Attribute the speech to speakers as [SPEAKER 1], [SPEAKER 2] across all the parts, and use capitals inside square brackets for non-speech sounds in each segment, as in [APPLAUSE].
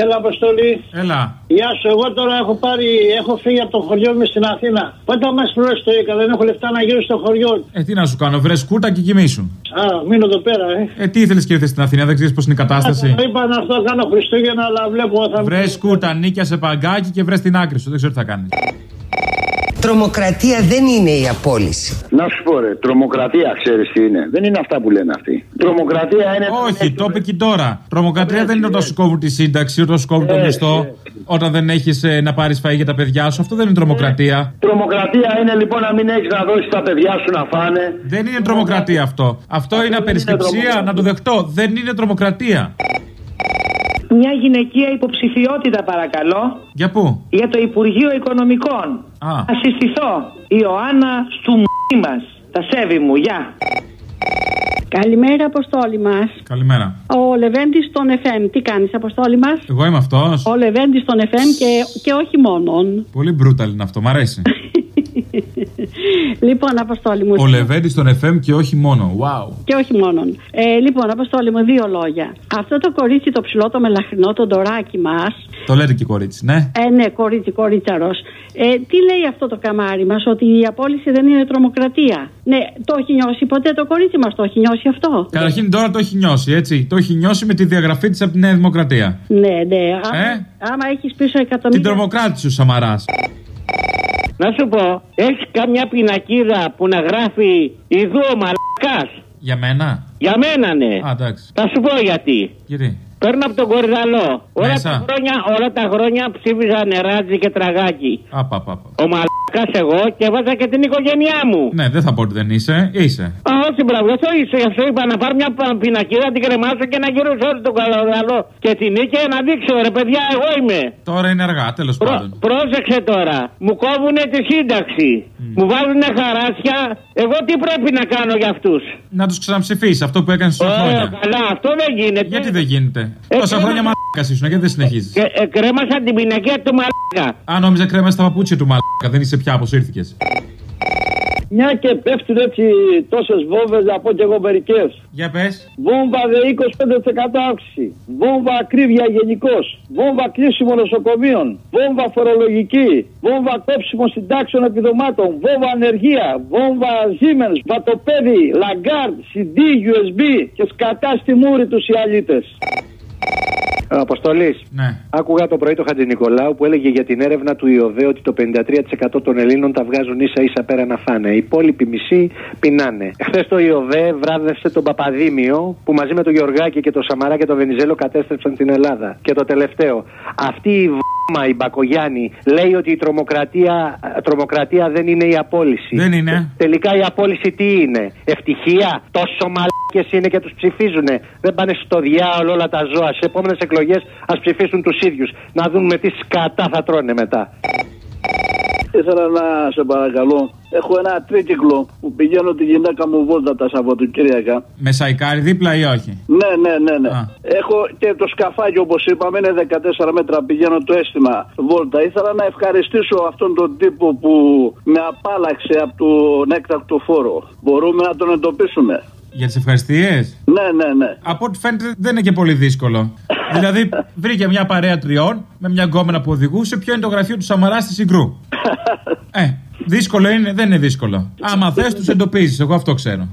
[SPEAKER 1] Έλα, Αποστολή.
[SPEAKER 2] Έλα.
[SPEAKER 1] Γεια σου, εγώ τώρα έχω πάρει, έχω φύγει από το χωριό μου στην Αθήνα. Πότε μας πληρώσει το ΙΚΑ, δεν έχω λεφτά να γύρω στο χωριό.
[SPEAKER 2] Ε, τι να σου κάνω, βρες κούτα και κοιμήσου.
[SPEAKER 1] Α, μείνω εδώ πέρα, ε.
[SPEAKER 2] Ε, τι ήθελες και ήρθες στην Αθήνα, δεν ξέρεις πώς είναι η κατάσταση;
[SPEAKER 1] Α, είπα να αυτό κάνω Χριστούγεννα, αλλά βλέπω θα
[SPEAKER 2] Βρες κούτα, νίκια σε παγκάκι και βρες την άκρη σου, δεν ξέρω τι θα κάνεις.
[SPEAKER 3] Τρομοκρατία δεν είναι η απόλυση.
[SPEAKER 4] Να σου πω ρε, τρομοκρατία ξέρεις τι είναι. Δεν είναι αυτά που λένε αυτοί. Τρομοκρατία είναι.
[SPEAKER 2] Όχι, το είπε και τώρα. Τρομοκρατία δεν είναι όταν σου κόβουν τη σύνταξη, όταν σου κόβουν το μισθό, όταν δεν έχεις να πάρεις φαΐ για τα παιδιά σου. Αυτό δεν είναι τρομοκρατία.
[SPEAKER 4] Τρομοκρατία είναι λοιπόν να μην έχεις να δώσεις τα παιδιά σου να φάνε.
[SPEAKER 2] Δεν είναι τρομοκρατία αυτό. Αυτό είναι απερισκεψία, να το δεχτώ. Δεν είναι τρομοκρατία.
[SPEAKER 5] Μια γυναικεία υποψηφιότητα παρακαλώ.
[SPEAKER 2] Για πού;
[SPEAKER 5] Για το Υπουργείο Οικονομικών.
[SPEAKER 2] Α.
[SPEAKER 5] Θα συστηθώ. Η Ιωάννα του μας. Τα σέβη μου. Γεια.
[SPEAKER 6] Καλημέρα, Αποστόλη μας.
[SPEAKER 2] Καλημέρα.
[SPEAKER 6] Ο Λεβέντης των FM. Τι κάνεις, Αποστόλη μας;
[SPEAKER 2] Εγώ είμαι αυτός.
[SPEAKER 6] Ο Λεβέντης των FM και, και όχι μόνον.
[SPEAKER 2] Πολύ brutal είναι αυτό, μ' αρέσει. [LAUGHS] [LAUGHS]
[SPEAKER 6] λοιπόν, Αποστόλη μου.
[SPEAKER 2] Ο Λεβέντη στον FM και όχι μόνο. Wow.
[SPEAKER 6] Και όχι μόνον. Ε, λοιπόν, Αποστόλη μου, δύο λόγια. Αυτό το κορίτσι το ψηλό, το μελαχρινό, το ντοράκι μας.
[SPEAKER 2] Το λέτε και κορίτσι, ναι.
[SPEAKER 6] Ε, ναι, κορίτσι, κορίτσαρος. Ε, τι λέει αυτό το καμάρι μας, ότι η απόλυση δεν είναι τρομοκρατία; Ναι, το έχει νιώσει ποτέ το κορίτσι μας, το έχει νιώσει αυτό;
[SPEAKER 2] Καταρχήν τώρα το έχει νιώσει, έτσι. Το έχει νιώσει με τη διαγραφή της από τη Νέα Δημοκρατία.
[SPEAKER 6] Ναι, ναι. Άμα,
[SPEAKER 2] Ε;
[SPEAKER 6] άμα έχεις πίσω εκατομμύρια.
[SPEAKER 2] Την τρομοκράτησε ο Σαμαράς.
[SPEAKER 7] Να σου πω, έχεις καμιά πινακίδα που να γράφει Ιδού ο μαλακάς.
[SPEAKER 2] Για μένα;
[SPEAKER 7] Για μένα ναι.
[SPEAKER 2] Α, εντάξει.
[SPEAKER 7] Θα σου πω γιατί.
[SPEAKER 2] Γιατί;
[SPEAKER 7] Παίρνω από τον Κορυδαλό. Όλα
[SPEAKER 2] Μέσα.
[SPEAKER 7] τα, χρόνια, όλα τα χρόνια ψήφιζα νεράτζι και τραγάκι.
[SPEAKER 2] Απαπαπα.
[SPEAKER 7] Ο μαλακάς εγώ και έβαζα και την οικογένειά μου.
[SPEAKER 2] Ναι, δεν θα πω ότι δεν είσαι. Είσαι.
[SPEAKER 7] Α, όχι, μπράβο, αυτό είσαι. Γι' αυτό είπα να πάρω μια πα- πινακίδα, την κρεμάσω και να γυρίσω όλο τον Κορυδαλό. Και την νίκη να δείξω, ρε παιδιά, εγώ είμαι.
[SPEAKER 2] Τώρα είναι αργά, τέλος
[SPEAKER 7] Πρό-
[SPEAKER 2] πάντων.
[SPEAKER 7] πρόσεξε τώρα. Μου κόβουνε τη σύνταξη. Μου βάζουνε χαράσια. Εγώ τι πρέπει να κάνω για αυτούς;
[SPEAKER 2] Να τους ξαναψηφίσεις αυτό που έκανες τόσα χρόνια.
[SPEAKER 7] καλά, αυτό δεν γίνεται.
[SPEAKER 2] Γιατί δεν γίνεται;
[SPEAKER 7] Ε,
[SPEAKER 2] Τόσα
[SPEAKER 7] κρέμα-
[SPEAKER 2] χρόνια μαλάκας ήσουν, γιατί δεν συνεχίζεις;
[SPEAKER 7] Και, ε, κρέμασα την πινακία του μαλάκα.
[SPEAKER 2] Αν νόμιζα κρέμα στα παπούτσια του μαλάκα, δεν είσαι πια όπω ήρθε.
[SPEAKER 1] Μια και πέφτουν έτσι τόσες βόμβες, να πω και εγώ μερικές.
[SPEAKER 2] Για πες.
[SPEAKER 1] Βόμβα δε 25% αύξηση. Βόμβα ακρίβεια γενικώς. Βόμβα κλείσιμο νοσοκομείων. Βόμβα φορολογική. Βόμβα κόψιμο συντάξεων επιδομάτων. Βόμβα ανεργία. Βόμβα Siemens. Βατοπέδι. Λαγκάρντ. CD, USB. Και σκατά στη μούρη τους οι αλήτες.
[SPEAKER 4] Αποστολής.
[SPEAKER 2] Ναι.
[SPEAKER 4] Άκουγα το πρωί το Χατζη Νικολάου που έλεγε για την έρευνα του ΙΟΔΕ ότι το 53% των Ελλήνων τα βγάζουν ίσα ίσα πέρα να φάνε. Οι υπόλοιποι μισοί πεινάνε. Χθε το ΙΟΔΕ βράδευσε τον Παπαδήμιο που μαζί με τον Γεωργάκη και τον Σαμαρά και τον Βενιζέλο κατέστρεψαν την Ελλάδα. Και το τελευταίο. Αυτή η β***μα, η Μπακογιάννη, λέει ότι η τρομοκρατία, τρομοκρατία δεν είναι η απόλυση.
[SPEAKER 2] Δεν είναι.
[SPEAKER 4] Τελικά η απόλυση τι είναι; Ευτυχία; Τόσο μαλάκες είναι και τους ψηφίζουν. Δεν πάνε στο διάολο όλα τα ζώα. Σε επόμενες εκλογές ας ψηφίσουν τους ίδιους. Να δουν με τι σκατά θα τρώνε μετά.
[SPEAKER 1] Ήθελα να σε παρακαλώ. Έχω ένα τρίκυκλο που πηγαίνω τη γυναίκα μου βόλτα τα Σαββατοκύριακα.
[SPEAKER 2] Με σαϊκάρι δίπλα ή όχι;
[SPEAKER 1] Ναι, ναι, ναι, ναι.
[SPEAKER 2] Α.
[SPEAKER 1] Έχω και το σκαφάκι όπως είπαμε, είναι 14 μέτρα. Πηγαίνω το αίσθημα βόλτα. Ήθελα να ευχαριστήσω αυτόν τον τύπο που με απάλαξε από τον έκτακτο φόρο. Μπορούμε να τον εντοπίσουμε.
[SPEAKER 2] Για τις ευχαριστίες;
[SPEAKER 1] Ναι, ναι, ναι.
[SPEAKER 2] Από ό,τι φαίνεται δεν είναι και πολύ δύσκολο. [LAUGHS] δηλαδή βρήκε μια παρέα τριών με μια γκόμενα που οδηγούσε. Ποιο είναι το γραφείο του Σαμαρά στη Συγκρού. [LAUGHS] ε, δύσκολο είναι, δεν είναι δύσκολο. Άμα θες, τους εντοπίζεις. Εγώ αυτό ξέρω.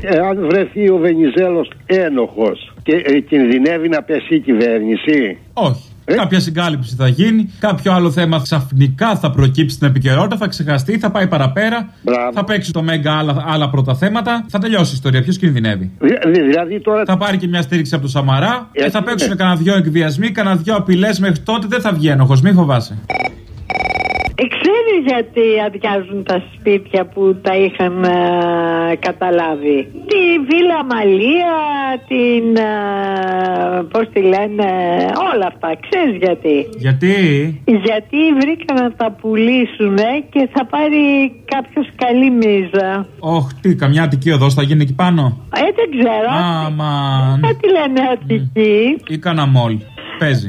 [SPEAKER 8] Εάν βρεθεί ο Βενιζέλος ένοχος και ε, κινδυνεύει να πέσει η κυβέρνηση;
[SPEAKER 2] Όχι.
[SPEAKER 8] Ε;
[SPEAKER 2] Κάποια συγκάλυψη θα γίνει, κάποιο άλλο θέμα ξαφνικά θα προκύψει στην επικαιρότητα, θα ξεχαστεί, θα πάει παραπέρα,
[SPEAKER 8] Μπράβο.
[SPEAKER 2] θα παίξει το Μέγκα άλλα, άλλα πρώτα θέματα, θα τελειώσει η ιστορία. Ποιος κινδυνεύει;
[SPEAKER 8] Δη- Δηλαδή τώρα
[SPEAKER 2] Θα πάρει και μια στήριξη από το Σαμαρά και θα
[SPEAKER 8] Έτσι,
[SPEAKER 2] παίξουν
[SPEAKER 8] ναι.
[SPEAKER 2] κανένα δυο εκβιασμοί, κανένα δυο απειλές μέχρι τότε δεν θα βγει ένοχο. Μη φοβάσαι.
[SPEAKER 9] Ε, ξέρεις γιατί αδειάζουν τα σπίτια που τα είχαν ε, καταλάβει; Τη Βίλα Μαλία, την... Ε, πώς τη λένε, όλα αυτά. Ξέρεις γιατί;
[SPEAKER 2] Γιατί;
[SPEAKER 9] Γιατί βρήκαν να τα πουλήσουν και θα πάρει κάποιος καλή μίζα.
[SPEAKER 2] Όχ, τι, καμιά Αττική οδός θα γίνει εκεί πάνω;
[SPEAKER 9] Ε, δεν ξέρω.
[SPEAKER 2] Αμαν.
[SPEAKER 9] Κάτι λένε Αττική;
[SPEAKER 2] Ή κανένα μόλ. Παίζει.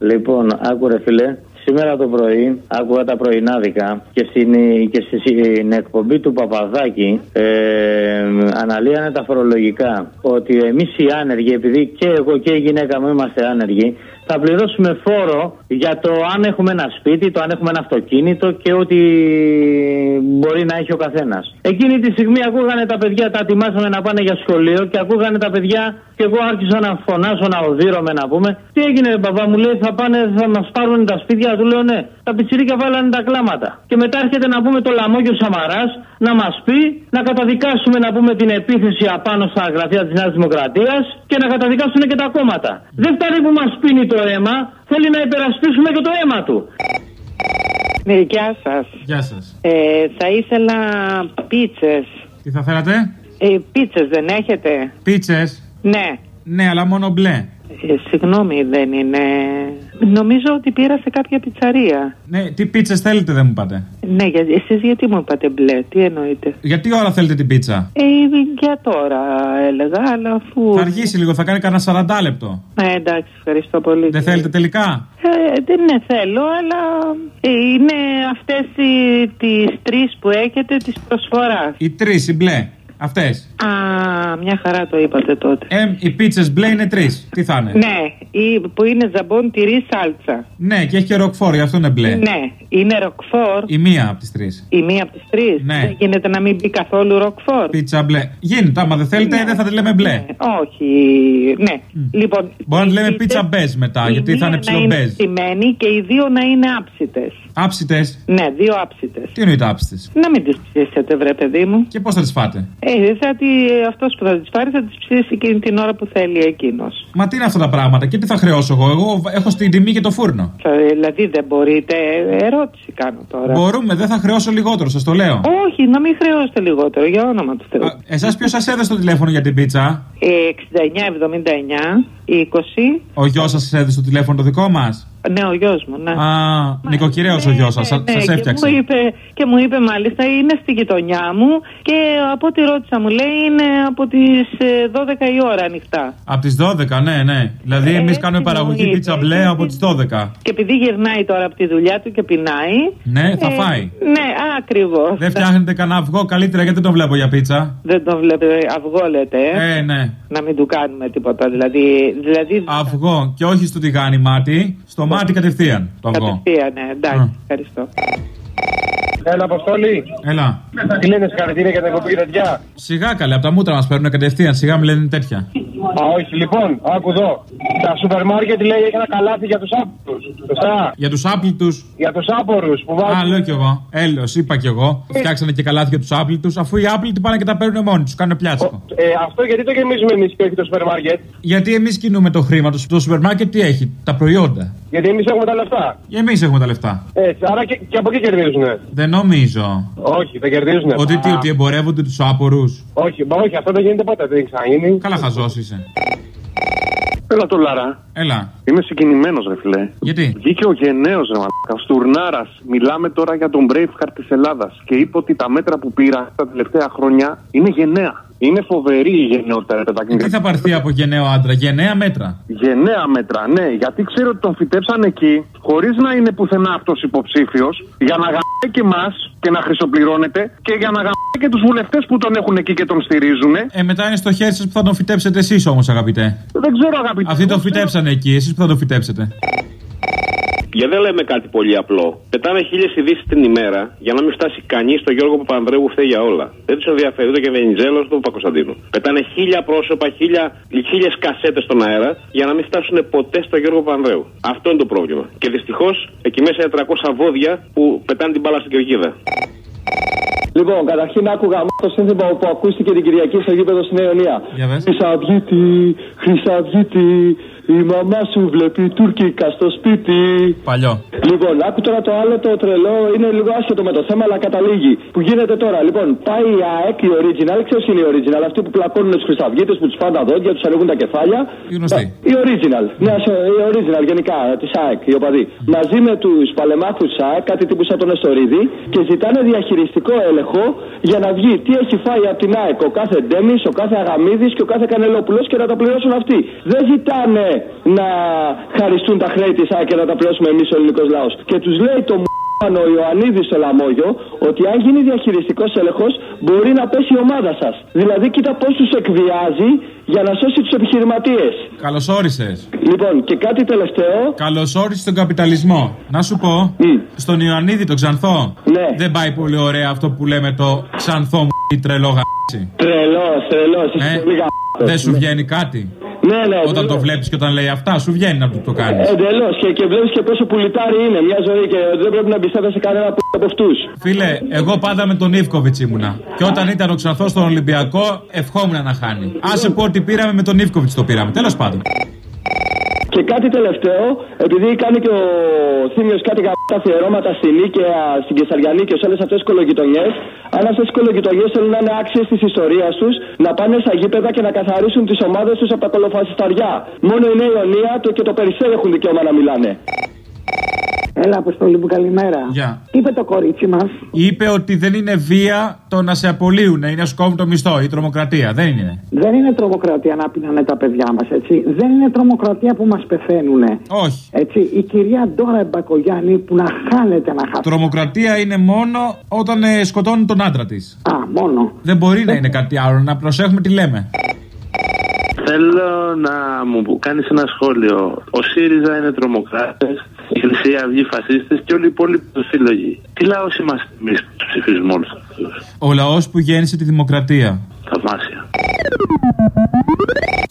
[SPEAKER 10] Λοιπόν, άκουρε φίλε, Σήμερα το πρωί άκουγα τα πρωινάδικα και στην, και στην εκπομπή του Παπαδάκη ε, αναλύανε τα φορολογικά. Ότι εμείς οι άνεργοι, επειδή και εγώ και η γυναίκα μου είμαστε άνεργοι, θα πληρώσουμε φόρο για το αν έχουμε ένα σπίτι, το αν έχουμε ένα αυτοκίνητο και ό,τι μπορεί να έχει ο καθένας. Εκείνη τη στιγμή ακούγανε τα παιδιά, τα ετοιμάσαμε να πάνε για σχολείο και ακούγανε τα παιδιά και εγώ άρχισα να φωνάσω, να οδύρωμαι να πούμε. Τι έγινε, μπαμπά μου λέει, θα πάνε, θα μας πάρουν τα σπίτια. Του λέω ναι. Τα πιτσιρίκια βάλανε τα κλάματα. Και μετά έρχεται να πούμε το λαμόγιο Σαμαράς να μας πει να καταδικάσουμε να πούμε την επίθεση απάνω στα γραφεία της Νέας Δημοκρατίας και να καταδικάσουν και τα κόμματα. Δεν φτάνει που μας πίνει το αίμα, θέλει να υπερασπίσουμε και το αίμα του.
[SPEAKER 9] Ναι, γεια σας.
[SPEAKER 2] Γεια σας.
[SPEAKER 9] Ε, θα ήθελα πίτσες.
[SPEAKER 2] Τι θα θέλατε;
[SPEAKER 9] Ε, πίτσες δεν έχετε;
[SPEAKER 2] Πίτσες.
[SPEAKER 9] Ναι.
[SPEAKER 2] Ναι, αλλά μόνο μπλε.
[SPEAKER 9] Ε, συγγνώμη, δεν είναι. Νομίζω ότι πήρα σε κάποια πιτσαρία.
[SPEAKER 2] Ναι, τι πίτσες θέλετε, δεν μου πάτε.
[SPEAKER 9] Ναι, για, εσείς γιατί μου είπατε μπλε, τι εννοείτε;
[SPEAKER 2] Γιατί ώρα θέλετε την πίτσα;
[SPEAKER 9] Ε, για τώρα έλεγα, αλλά αφού.
[SPEAKER 2] Θα αργήσει λίγο, θα κάνει κανένα 40 λεπτό.
[SPEAKER 9] Ε, εντάξει, ευχαριστώ πολύ.
[SPEAKER 2] Δεν θέλετε τελικά;
[SPEAKER 9] Ε, δεν είναι θέλω, αλλά ε, είναι αυτές οι, τις τρεις που έχετε της προσφοράς.
[SPEAKER 2] Οι τρεις, οι μπλε. Αυτές.
[SPEAKER 9] Α, μια χαρά το είπατε τότε.
[SPEAKER 2] Ε, οι πίτσες μπλε είναι τρεις. Τι θα είναι;
[SPEAKER 9] Ναι, ή, που είναι ζαμπόν τυρί σάλτσα.
[SPEAKER 2] Ναι, και έχει και ροκφόρ, γι' αυτό είναι μπλε.
[SPEAKER 9] Ναι, είναι ροκφόρ.
[SPEAKER 2] Η μία από τις τρεις.
[SPEAKER 9] Η μία από τις τρεις.
[SPEAKER 2] Ναι.
[SPEAKER 9] Δεν γίνεται να μην μπει καθόλου ροκφόρ.
[SPEAKER 2] Πίτσα μπλε. Γίνεται, άμα δεν θέλετε, δεν θα τη λέμε μπλε.
[SPEAKER 9] Όχι. Ναι. Λοιπόν,
[SPEAKER 2] Μπορεί να τη λέμε
[SPEAKER 9] οι
[SPEAKER 2] πίτσα
[SPEAKER 9] πίτσες-
[SPEAKER 2] μπέζ μετά,
[SPEAKER 9] η
[SPEAKER 2] γιατί θα
[SPEAKER 9] μία
[SPEAKER 2] είναι
[SPEAKER 9] να είναι
[SPEAKER 2] ψιλομπέζ.
[SPEAKER 9] ψημένη και οι δύο να είναι άψητες.
[SPEAKER 2] Άψητες.
[SPEAKER 9] Ναι, δύο άψητες.
[SPEAKER 2] Τι εννοείται άψητες;
[SPEAKER 9] Να μην τις ψήσετε, βρε παιδί μου.
[SPEAKER 2] Και πώς θα τις φάτε;
[SPEAKER 9] Ε, θα τη, αυτός που θα τις πάρει θα τις ψήσει εκείνη την ώρα που θέλει εκείνος.
[SPEAKER 2] Μα τι είναι αυτά τα πράγματα και τι θα χρεώσω εγώ; Εγώ έχω στην τιμή και το φούρνο.
[SPEAKER 9] Θα- Δηλαδή δεν μπορείτε, ερώτηση κάνω τώρα.
[SPEAKER 2] Μπορούμε, δεν θα χρεώσω λιγότερο, σας το λέω.
[SPEAKER 9] Όχι, να μην χρεώσετε λιγότερο, για όνομα του Θεού.
[SPEAKER 2] Εσάς ποιος σας έδωσε το τηλέφωνο για την πίτσα;
[SPEAKER 9] Ε, 69-79, 20.
[SPEAKER 2] Ο γιος σας έδωσε το τηλέφωνο το δικό μας;
[SPEAKER 9] Ναι, ο γιος μου, ναι.
[SPEAKER 2] Α, νοικοκυρέο ο γιος σας. Σας
[SPEAKER 9] Ναι, και
[SPEAKER 2] έφτιαξε.
[SPEAKER 9] μου, είπε, και μου είπε μάλιστα είναι στη γειτονιά μου και από ό,τι ρώτησα μου λέει είναι από τις ε, 12 η ώρα ανοιχτά.
[SPEAKER 2] Από τις 12, ναι, ναι. Δηλαδή,
[SPEAKER 9] Ε,
[SPEAKER 2] εμείς κάνουμε παραγωγή
[SPEAKER 9] εννοείται.
[SPEAKER 2] πίτσα μπλε από τις 12.
[SPEAKER 9] Και επειδή γυρνάει τώρα από τη δουλειά του και πεινάει.
[SPEAKER 2] Ναι, θα
[SPEAKER 9] ε,
[SPEAKER 2] φάει.
[SPEAKER 9] Ναι, ακριβώς.
[SPEAKER 2] Δεν φτιάχνετε κανένα αυγό καλύτερα γιατί δεν το βλέπω για πίτσα.
[SPEAKER 9] Δεν τον βλέπετε αυγό, λέτε. Ε.
[SPEAKER 2] Ε, ναι.
[SPEAKER 9] Να μην του κάνουμε τίποτα. Δηλαδή. δηλαδή
[SPEAKER 2] Αυγό και όχι στο τηγάνι μάτι, στο μάτι κατευθείαν το αυγό.
[SPEAKER 9] κατευθείαν, ναι, εντάξει, ευχαριστώ.
[SPEAKER 11] Έλα, Αποστόλη.
[SPEAKER 2] Έλα.
[SPEAKER 11] Τι λένε συγχαρητήρια για την εκπομπή και τέτοια.
[SPEAKER 2] Σιγά καλέ, από τα μούτρα μας παίρνουν κατευθείαν. Σιγά μου λένε τέτοια.
[SPEAKER 11] Α, όχι, λοιπόν, άκου εδώ. Τα σούπερ μάρκετ λέει έχει ένα καλάθι για τους άπορους. Σωστά.
[SPEAKER 2] Για τους άπλυτους.
[SPEAKER 11] Για τους άπορους που βάζουν.
[SPEAKER 2] Α, λέω κι εγώ. Έλεος, είπα κι εγώ. Φτιάξανε και καλάθια τους άπλυτους, αφού οι άπλυτοι πάνε και τα παίρνουν μόνοι τους. Κάνουν πλιάτσικο.
[SPEAKER 11] Ε, αυτό γιατί το γεμίζουμε εμείς και όχι το σούπερ μάρκετ;
[SPEAKER 2] Γιατί εμείς κινούμε το χρήμα του. Το σούπερ μάρκετ τι έχει, τα προϊόντα.
[SPEAKER 11] Γιατί εμείς έχουμε τα λεφτά.
[SPEAKER 2] Εμείς έχουμε τα λεφτά.
[SPEAKER 11] Έτσι, άρα και, και από εκεί κερδίζουν.
[SPEAKER 2] Δεν νομίζω.
[SPEAKER 11] Όχι, δεν κερδίζουν.
[SPEAKER 2] Ότι τι, ότι εμπορεύονται τους άπορους.
[SPEAKER 11] Όχι, μα όχι, αυτό δεν γίνεται ποτέ, δεν έχει ξαναγίνει.
[SPEAKER 2] Καλά χαζός είσαι.
[SPEAKER 12] Έλα το Λαρά.
[SPEAKER 2] Έλα.
[SPEAKER 12] Είμαι συγκινημένος, ρε φιλέ.
[SPEAKER 2] Γιατί;
[SPEAKER 12] Βγήκε ο γενναίος ρε μαλάκα. Ο Στουρνάρας. Μιλάμε τώρα για τον Braveheart της Ελλάδας. Και είπε ότι τα μέτρα που πήρα τα τελευταία χρόνια είναι γενναία. Είναι φοβερή η γενναιότητα, ρε παιδάκι.
[SPEAKER 2] Τι θα πάρθει από γενναίο άντρα, γενναία μέτρα;
[SPEAKER 12] Γενναία μέτρα, ναι. Γιατί ξέρω ότι τον φυτέψαν εκεί, χωρίς να είναι πουθενά αυτός υποψήφιος, για να γαμπάει και εμάς και να χρυσοπληρώνεται και για να γαμπάει και τους βουλευτές που τον έχουν εκεί και τον στηρίζουν.
[SPEAKER 2] Ε, μετά είναι στο χέρι σας που θα τον φυτέψετε εσείς όμως, αγαπητέ.
[SPEAKER 12] Δεν ξέρω, αγαπητέ.
[SPEAKER 2] Αυτοί τον φυτέψανε εκεί, εσείς που θα τον φυτέψετε.
[SPEAKER 13] Για δεν λέμε κάτι πολύ απλό. Πετάμε χίλιες ειδήσεις την ημέρα για να μην φτάσει κανείς στο Γιώργο Παπανδρέου που φταίει για όλα. Δεν τους ενδιαφέρει ούτε και Βενιζέλος ούτε Παπακοσταντίνο. Πετάνε χίλια πρόσωπα, χίλια, χίλιες κασέτες στον αέρα για να μην φτάσουν ποτέ στο Γιώργο Παπανδρέου. Αυτό είναι το πρόβλημα. Και δυστυχώς εκεί μέσα είναι 300 βόδια που πετάνε την μπάλα στην κερκίδα.
[SPEAKER 14] Λοιπόν, καταρχήν άκουγα το σύνθημα που ακούστηκε την Κυριακή στο γήπεδο στη Νέα Ιωνία. Χρυσαυγίτη, Χρυσαυγίτη, η μαμά σου βλέπει τουρκικά στο σπίτι.
[SPEAKER 2] Παλιό.
[SPEAKER 14] Λοιπόν, άκου τώρα το άλλο το τρελό, είναι λίγο άσχετο με το θέμα, αλλά καταλήγει. Που γίνεται τώρα. Λοιπόν, πάει η ΑΕΚ, η original, ξέρεις είναι η original, αυτοί που πλακώνουν τους Χρυσαυγίτε, που τους πάνε τα δόντια, τους ανοίγουν τα κεφάλια.
[SPEAKER 2] Η γνωστή.
[SPEAKER 14] Η original. Ναι, σε- η original γενικά της ΑΕΚ, οι οπαδοί. Μαζί με τους παλεμάχους της ΑΕΚ, κάτι τύπου σαν τον Εστορίδη, και ζητάνε διαχειριστικό έλεγχο για να βγει τι έχει φάει από την ΑΕΚ ο κάθε Ντέμις, ο κάθε Αγαμίδης και ο κάθε Κανελόπουλος και να τα πληρώσουν αυτοί. Δεν ζητάνε να χαριστούν τα χρέη της ΑΚΕ και να τα πληρώσουμε εμείς ο ελληνικός λαός. Και τους λέει το ο Ιωαννίδη στο Λαμόγιο ότι αν γίνει διαχειριστικός έλεγχος μπορεί να πέσει η ομάδα σας. Δηλαδή, κοίτα πώς τους εκβιάζει για να σώσει τους επιχειρηματίες.
[SPEAKER 2] Καλώ όρισε.
[SPEAKER 14] Λοιπόν, και κάτι τελευταίο.
[SPEAKER 2] Καλώ όρισε τον καπιταλισμό. Να σου πω, στον Ιωαννίδη το ξανθό.
[SPEAKER 14] Ναι.
[SPEAKER 2] Δεν πάει πολύ ωραία αυτό που λέμε το ξανθό μου ή τρελό γαμίτσι.
[SPEAKER 14] Τρελός, τρελός, είσαι
[SPEAKER 2] Ε,
[SPEAKER 14] πολύ γαμάτος.
[SPEAKER 2] Δεν σου
[SPEAKER 14] Ναι.
[SPEAKER 2] βγαίνει κάτι;
[SPEAKER 14] Ναι, ναι,
[SPEAKER 2] Όταν το βλέπεις και όταν λέει αυτά, σου βγαίνει να του το κάνεις.
[SPEAKER 14] Εντελώς. Και, και βλέπεις και πόσο πουλιτάρι είναι μια ζωή και δεν πρέπει να εμπιστεύεσαι κανένα που από αυτούς.
[SPEAKER 2] Φίλε, εγώ πάντα με τον Ιβκοβιτς ήμουνα. Και όταν ήταν ο ξανθός στον Ολυμπιακό, ευχόμουν να χάνει. Άσε πω ότι πήραμε με τον Ιβκοβιτς το πήραμε. Τέλος πάντων.
[SPEAKER 14] Και κάτι τελευταίο, επειδή κάνει και ο Θήμιος κάτι γαμπτά αφιερώματα στη Νίκαια, στην Κεσαριανή και σε όλες αυτές τις κολογητονιέ, αν αυτές οι κολογητονιέ θέλουν να είναι άξιες της ιστορίας τους, να πάνε στα γήπεδα και να καθαρίσουν τις ομάδες τους από τα κολοφασισταριά. Μόνο η Νέα Ιωνία το και το Περισσέο έχουν δικαίωμα να μιλάνε.
[SPEAKER 15] Έλα, Αποστολή μου, καλημέρα.
[SPEAKER 2] Γεια.
[SPEAKER 15] Τι είπε το κορίτσι μας.
[SPEAKER 2] Είπε ότι δεν είναι βία το να σε απολύουν ή να σου κόβουν το μισθό, η τρομοκρατία. Δεν είναι.
[SPEAKER 15] Δεν είναι τρομοκρατία να πίνανε τα παιδιά μας, έτσι. Δεν είναι τρομοκρατία που μας πεθαίνουν.
[SPEAKER 2] Όχι.
[SPEAKER 15] Έτσι. Η κυρία Ντόρα Εμπακογιάννη που να χάνεται να χάσει.
[SPEAKER 2] Τρομοκρατία είναι μόνο όταν ε, σκοτώνουν τον άντρα της.
[SPEAKER 15] Α, μόνο.
[SPEAKER 2] Δεν μπορεί να είναι κάτι άλλο. Να προσέχουμε τι λέμε.
[SPEAKER 16] Θέλω να μου κάνεις ένα σχόλιο. Ο ΣΥΡΙΖΑ είναι τρομοκράτες, η Χρυσή Αυγή φασίστε και όλοι οι υπόλοιποι σύλλογοι. Τι λαός είμαστε εμείς που ψηφίζουμε όλους αυτούς;
[SPEAKER 2] Ο λαός που γέννησε τη δημοκρατία.
[SPEAKER 16] Θαυμάσια.